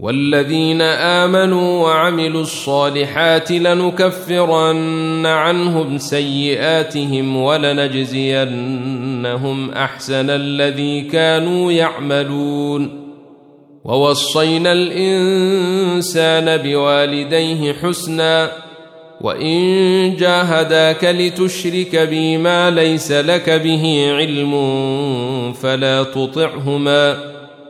والذين آمنوا وعملوا الصالحات لنكفرن عنهم سيئاتهم ولنجزينهم أحسن الذي كانوا يعملون. ووصينا الإنسان بوالديه حسنا وإن جاهداك لتشرك بي ما ليس لك به علم فلا تطعهما.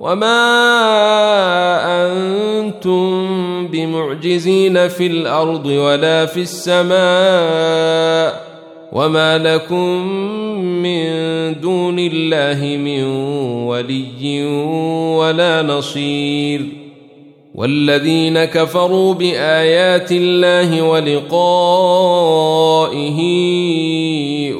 وما أنتم بمعجزين في الأرض ولا في السماء وما لكم من دون الله من ولي ولا نصير والذين كفروا بايات الله ولقائه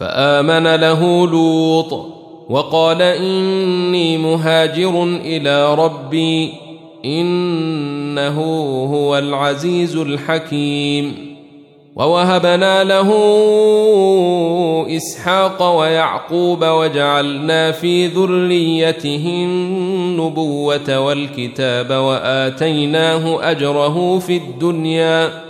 فآمن له لوط وقال إني مهاجر إلى ربي إنه هو العزيز الحكيم ووهبنا له إسحاق ويعقوب وجعلنا في ذريته النبوة والكتاب وآتيناه أجره في الدنيا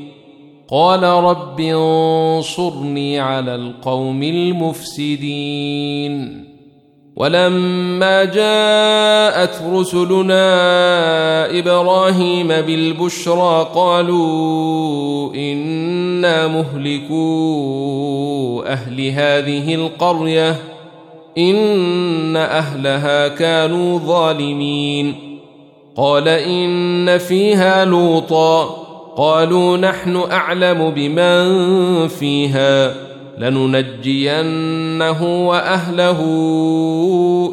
قال رب انصرني على القوم المفسدين. ولما جاءت رسلنا إبراهيم بالبشرى قالوا إنا مهلكو أهل هذه القرية إن أهلها كانوا ظالمين. قال إن فيها لوطا قالوا نحن أعلم بمن فيها لننجينه وأهله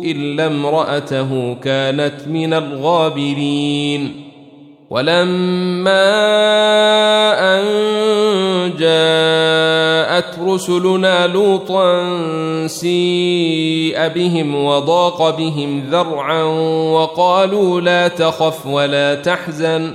إلا امرأته كانت من الغابرين. ولما أن جاءت رسلنا لوطا سيء بهم وضاق بهم ذرعا وقالوا لا تخف ولا تحزن.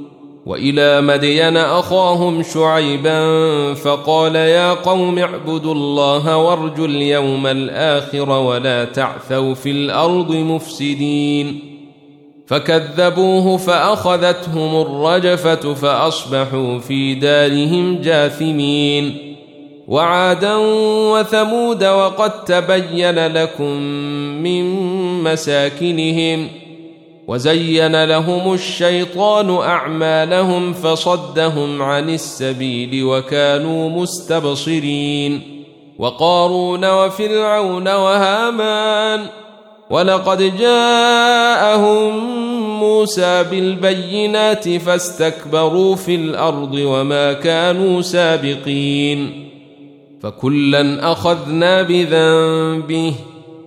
وإلى مدين أخاهم شعيبا فقال يا قوم اعبدوا الله وارجوا اليوم الآخر ولا تعثوا في الأرض مفسدين. فكذبوه فأخذتهم الرجفة فأصبحوا في دارهم جاثمين. وعادا وثمود وقد تبين لكم من مساكنهم وزين لهم الشيطان أعمالهم فصدهم عن السبيل وكانوا مستبصرين وقارون وفرعون وهامان ولقد جاءهم موسى بالبينات فاستكبروا في الأرض وما كانوا سابقين فكلا أخذنا بذنبه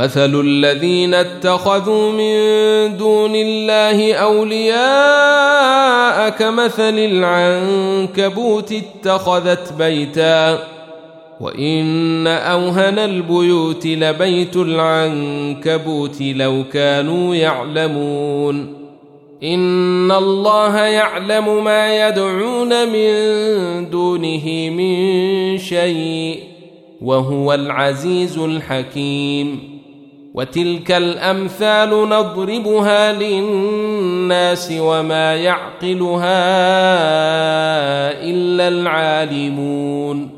مثل الذين اتخذوا من دون الله أولياء كمثل العنكبوت اتخذت بيتا وإن أوهن البيوت لبيت العنكبوت لو كانوا يعلمون إن الله يعلم ما يدعون من دونه من شيء وهو العزيز الحكيم وتلك الأمثال نضربها للناس وما يعقلها إلا العالمون.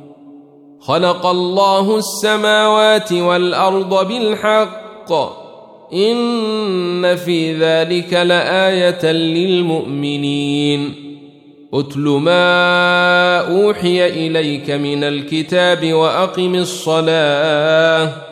خلق الله السماوات والأرض بالحق. إن في ذلك لآية للمؤمنين. اتل ما أوحي إليك من الكتاب وأقم الصلاة.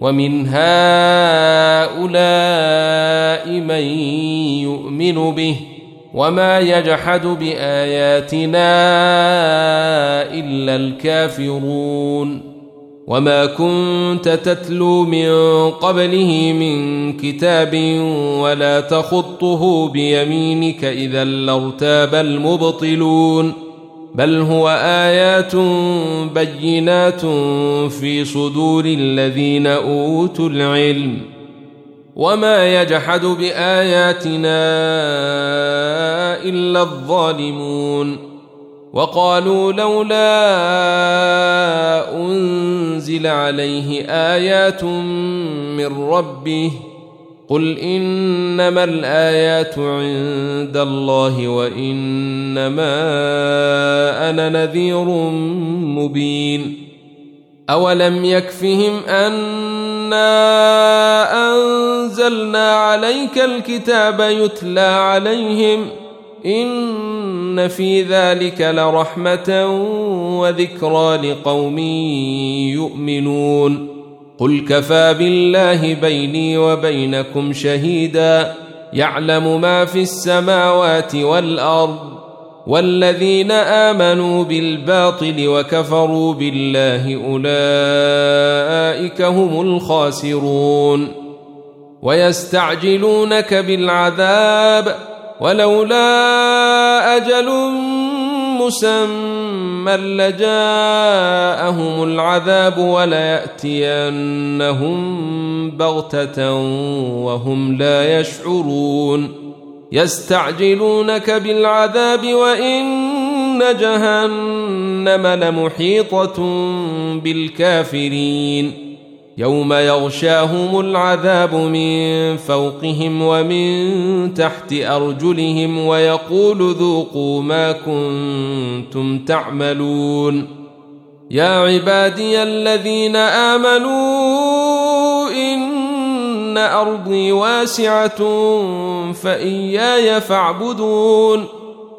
ومن هؤلاء من يؤمن به وما يجحد بآياتنا إلا الكافرون وما كنت تتلو من قبله من كتاب ولا تخطه بيمينك إذا لارتاب المبطلون بل هو آيات بينات في صدور الذين أوتوا العلم. وما يجحد بآياتنا إلا الظالمون. وقالوا لولا أنزل عليه آيات من ربه قل انما الايات عند الله وانما أنا نذير مبين اولم يكفهم انا انزلنا عليك الكتاب يتلى عليهم ان في ذلك لرحمه وذكرى لقوم يؤمنون قل كفى بالله بيني وبينكم شهيدا يعلم ما في السماوات والارض والذين امنوا بالباطل وكفروا بالله اولئك هم الخاسرون ويستعجلونك بالعذاب ولولا أجل مسمى لجاءهم العذاب ولياتينهم بغته وهم لا يشعرون يستعجلونك بالعذاب وان جهنم لمحيطه بالكافرين يوم يغشاهم العذاب من فوقهم ومن تحت أرجلهم ويقول ذوقوا ما كنتم تعملون. يا عبادي الذين آمنوا إن أرضي واسعة فإياي فاعبدون.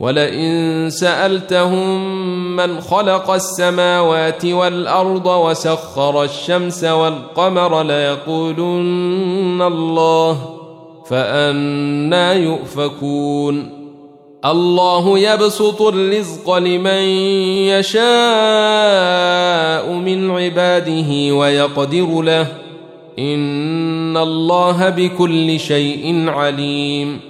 ولئن سألتهم من خلق السماوات والأرض وسخر الشمس والقمر ليقولن الله فأنا يؤفكون. الله يبسط الرزق لمن يشاء من عباده ويقدر له. إن الله بكل شيء عليم.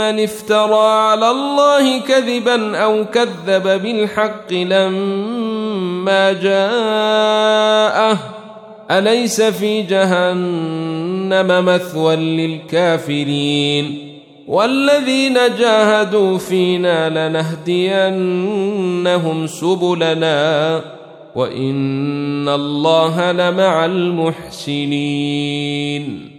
افترى على الله كذبا أو كذب بالحق لما جاءه. أليس في جهنم مثوى للكافرين؟ والذين جاهدوا فينا لنهدينهم سبلنا وإن الله لمع المحسنين.